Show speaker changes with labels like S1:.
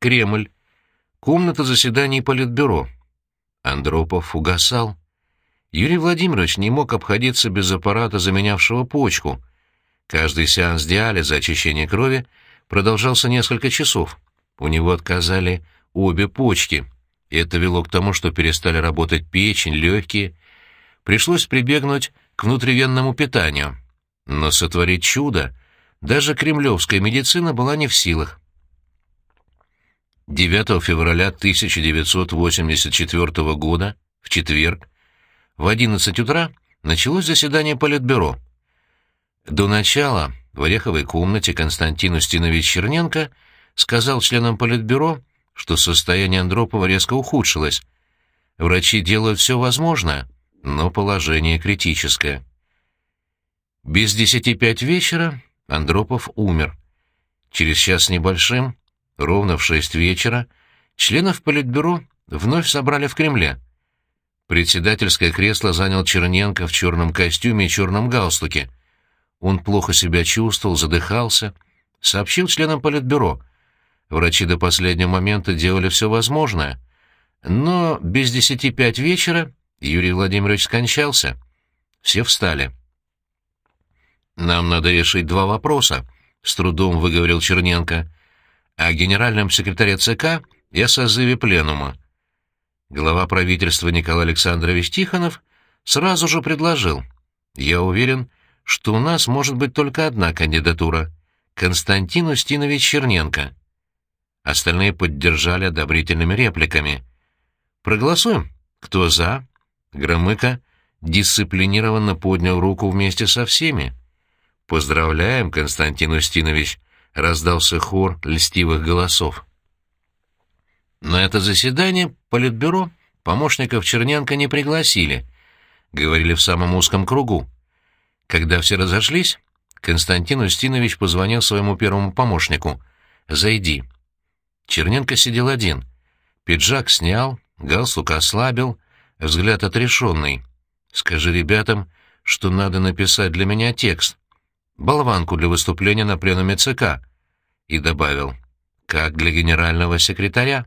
S1: Кремль. Комната заседаний Политбюро. Андропов угасал. Юрий Владимирович не мог обходиться без аппарата, заменявшего почку. Каждый сеанс диализа очищения крови продолжался несколько часов. У него отказали обе почки. Это вело к тому, что перестали работать печень, легкие. Пришлось прибегнуть к внутривенному питанию. Но сотворить чудо даже кремлевская медицина была не в силах. 9 февраля 1984 года, в четверг, в 11 утра началось заседание Политбюро. До начала в Ореховой комнате Константин Устинович Черненко сказал членам Политбюро, что состояние Андропова резко ухудшилось. Врачи делают все возможное, но положение критическое. Без десяти пять вечера Андропов умер. Через час с небольшим, ровно в шесть вечера, членов Политбюро вновь собрали в Кремле. Председательское кресло занял Черненко в черном костюме и черном галстуке. Он плохо себя чувствовал, задыхался, сообщил членам Политбюро — Врачи до последнего момента делали все возможное. Но без десяти пять вечера Юрий Владимирович скончался. Все встали. «Нам надо решить два вопроса», — с трудом выговорил Черненко. «О генеральном секретаре ЦК и о созыве пленума». Глава правительства Николай Александрович Тихонов сразу же предложил. «Я уверен, что у нас может быть только одна кандидатура — Константин Устинович Черненко». Остальные поддержали одобрительными репликами. «Проголосуем. Кто за?» Громыко дисциплинированно поднял руку вместе со всеми. «Поздравляем, Константин Устинович!» — раздался хор льстивых голосов. На это заседание Политбюро помощников Черненко не пригласили, говорили в самом узком кругу. Когда все разошлись, Константин Устинович позвонил своему первому помощнику. «Зайди». Черненко сидел один. Пиджак снял, галстук ослабил, взгляд отрешенный. «Скажи ребятам, что надо написать для меня текст. Болванку для выступления на пленуме ЦК». И добавил, «Как для генерального секретаря».